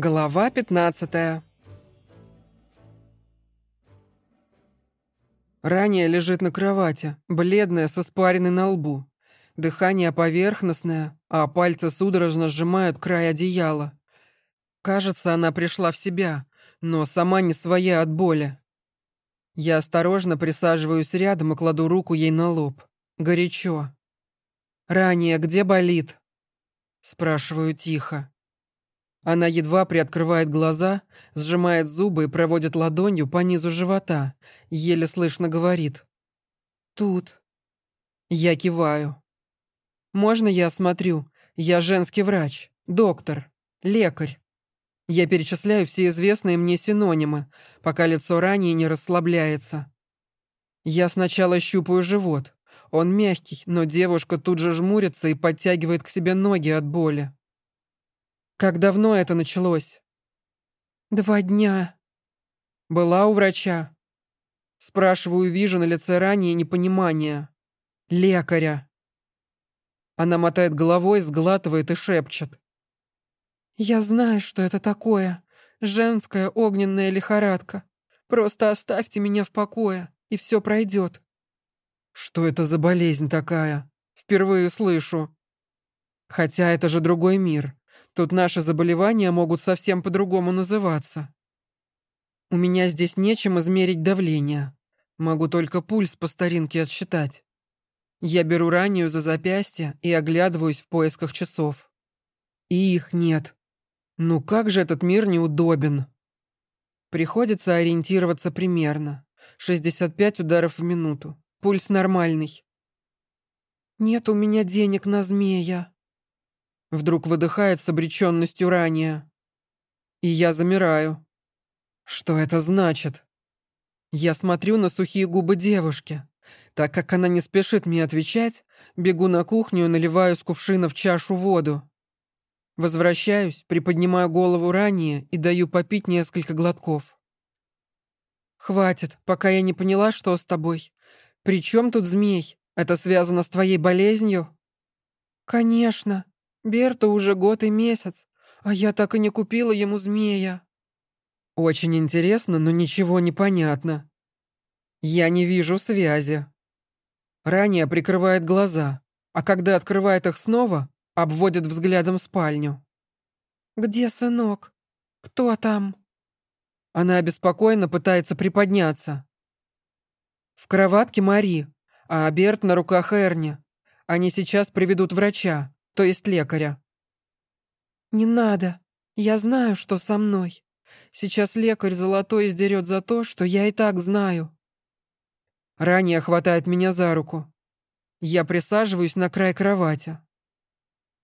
Глава 15 Ранее лежит на кровати, бледная, со спаренной на лбу. Дыхание поверхностное, а пальцы судорожно сжимают край одеяла. Кажется, она пришла в себя, но сама не своя от боли. Я осторожно присаживаюсь рядом и кладу руку ей на лоб. Горячо. «Ранее где болит?» Спрашиваю тихо. Она едва приоткрывает глаза, сжимает зубы и проводит ладонью по низу живота, еле слышно говорит. «Тут». Я киваю. «Можно я осмотрю? Я женский врач, доктор, лекарь». Я перечисляю все известные мне синонимы, пока лицо ранее не расслабляется. Я сначала щупаю живот. Он мягкий, но девушка тут же жмурится и подтягивает к себе ноги от боли. Как давно это началось? Два дня. Была у врача? Спрашиваю, вижу на лице ранее непонимание. Лекаря. Она мотает головой, сглатывает и шепчет. «Я знаю, что это такое. Женская огненная лихорадка. Просто оставьте меня в покое, и все пройдет». «Что это за болезнь такая? Впервые слышу». «Хотя это же другой мир. Тут наши заболевания могут совсем по-другому называться. У меня здесь нечем измерить давление. Могу только пульс по старинке отсчитать. Я беру раннюю за запястье и оглядываюсь в поисках часов. И их нет. Ну как же этот мир неудобен. Приходится ориентироваться примерно. 65 ударов в минуту. Пульс нормальный. Нет у меня денег на змея. Вдруг выдыхает с обреченностью ранее. И я замираю. Что это значит? Я смотрю на сухие губы девушки. Так как она не спешит мне отвечать, бегу на кухню и наливаю с кувшина в чашу воду. Возвращаюсь, приподнимаю голову ранее и даю попить несколько глотков. «Хватит, пока я не поняла, что с тобой. При чем тут змей? Это связано с твоей болезнью?» «Конечно. Берту уже год и месяц, а я так и не купила ему змея». «Очень интересно, но ничего не понятно. Я не вижу связи». Ранее прикрывает глаза, а когда открывает их снова, обводит взглядом спальню. «Где сынок? Кто там?» Она обеспокоенно пытается приподняться. В кроватке Мари, а Берт на руках Эрни. Они сейчас приведут врача то есть лекаря. «Не надо. Я знаю, что со мной. Сейчас лекарь золотой издерет за то, что я и так знаю». Ранее хватает меня за руку. Я присаживаюсь на край кровати.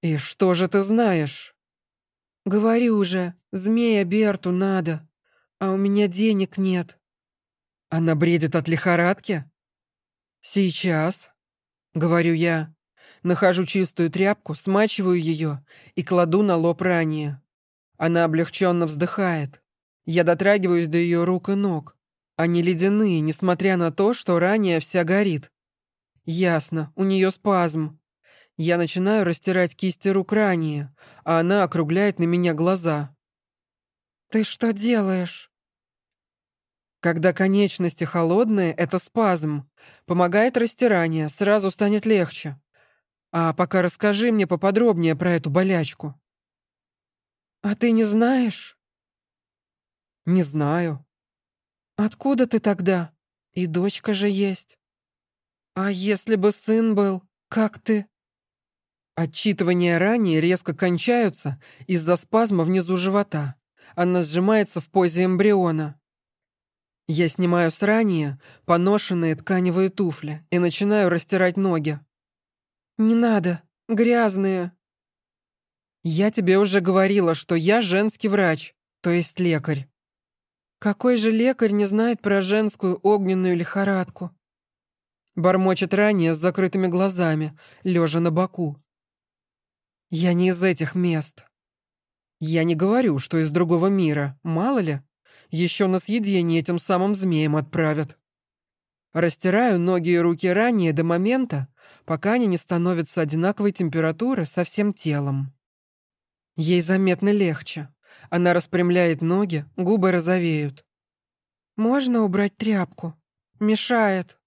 «И что же ты знаешь?» «Говори уже, змея Берту надо, а у меня денег нет». «Она бредит от лихорадки?» «Сейчас», — говорю я. Нахожу чистую тряпку, смачиваю ее и кладу на лоб ранее. Она облегченно вздыхает. Я дотрагиваюсь до ее рук и ног. Они ледяные, несмотря на то, что ранее вся горит. Ясно, у нее спазм. Я начинаю растирать кисти рук ранее, а она округляет на меня глаза. «Ты что делаешь?» Когда конечности холодные, это спазм. Помогает растирание, сразу станет легче. А пока расскажи мне поподробнее про эту болячку». «А ты не знаешь?» «Не знаю». «Откуда ты тогда? И дочка же есть. А если бы сын был, как ты?» Отчитывания ранее резко кончаются из-за спазма внизу живота. Она сжимается в позе эмбриона. Я снимаю с ранее поношенные тканевые туфли и начинаю растирать ноги. «Не надо, грязные». «Я тебе уже говорила, что я женский врач, то есть лекарь». «Какой же лекарь не знает про женскую огненную лихорадку?» Бормочет ранее с закрытыми глазами, лежа на боку. «Я не из этих мест. Я не говорю, что из другого мира, мало ли. Еще на съедение этим самым змеям отправят». Растираю ноги и руки ранее до момента, пока они не становятся одинаковой температуры со всем телом. Ей заметно легче. Она распрямляет ноги, губы розовеют. «Можно убрать тряпку? Мешает».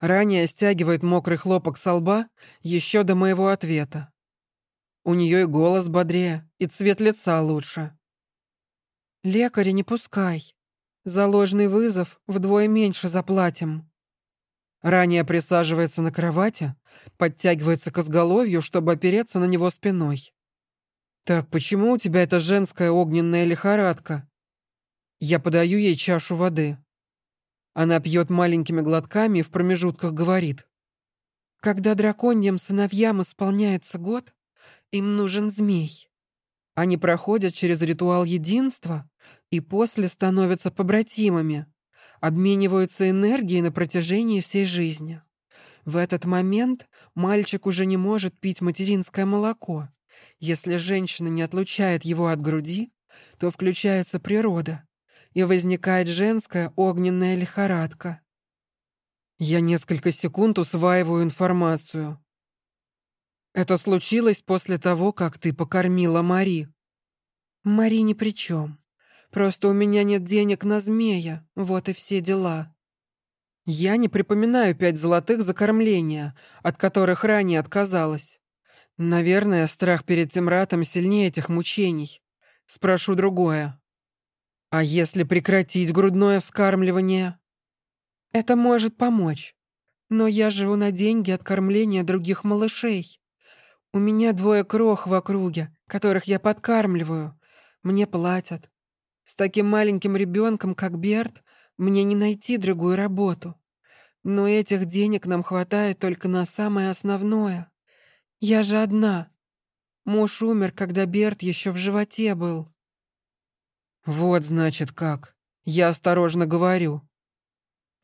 Ранее стягивает мокрый хлопок со лба еще до моего ответа. У нее и голос бодрее, и цвет лица лучше. «Лекаря не пускай. За ложный вызов вдвое меньше заплатим». Ранее присаживается на кровати, подтягивается к изголовью, чтобы опереться на него спиной. «Так почему у тебя эта женская огненная лихорадка?» Я подаю ей чашу воды. Она пьет маленькими глотками и в промежутках говорит. «Когда драконьим сыновьям исполняется год, им нужен змей. Они проходят через ритуал единства и после становятся побратимами, обмениваются энергией на протяжении всей жизни. В этот момент мальчик уже не может пить материнское молоко. Если женщина не отлучает его от груди, то включается природа, и возникает женская огненная лихорадка. Я несколько секунд усваиваю информацию. Это случилось после того, как ты покормила Мари. Мари ни при чем. Просто у меня нет денег на змея, вот и все дела. Я не припоминаю пять золотых за кормление, от которых ранее отказалась. Наверное, страх перед Тимратом сильнее этих мучений. Спрошу другое. А если прекратить грудное вскармливание? Это может помочь. Но я живу на деньги от кормления других малышей. У меня двое крох в округе, которых я подкармливаю. Мне платят. С таким маленьким ребенком, как Берт, мне не найти другую работу. Но этих денег нам хватает только на самое основное. Я же одна. Муж умер, когда Берт еще в животе был. «Вот, значит, как. Я осторожно говорю.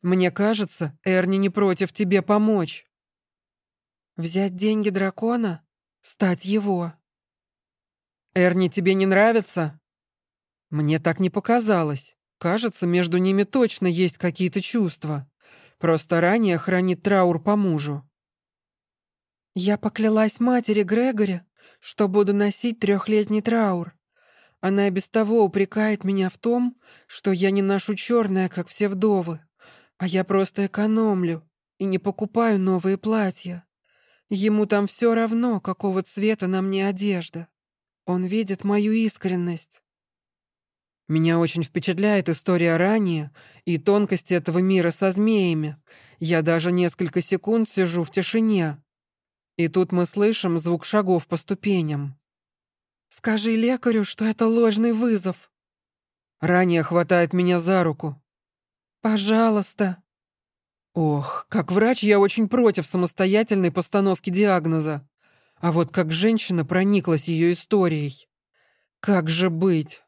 Мне кажется, Эрни не против тебе помочь». «Взять деньги дракона? Стать его?» «Эрни тебе не нравится?» «Мне так не показалось. Кажется, между ними точно есть какие-то чувства. Просто ранее хранит траур по мужу». «Я поклялась матери Грегори, что буду носить трехлетний траур. Она и без того упрекает меня в том, что я не ношу черное, как все вдовы, а я просто экономлю и не покупаю новые платья. Ему там все равно, какого цвета на мне одежда. Он видит мою искренность. Меня очень впечатляет история ранее и тонкости этого мира со змеями. Я даже несколько секунд сижу в тишине. И тут мы слышим звук шагов по ступеням. Скажи лекарю, что это ложный вызов. Ранее хватает меня за руку. Пожалуйста. Ох, как врач я очень против самостоятельной постановки диагноза. А вот как женщина прониклась ее историей. Как же быть?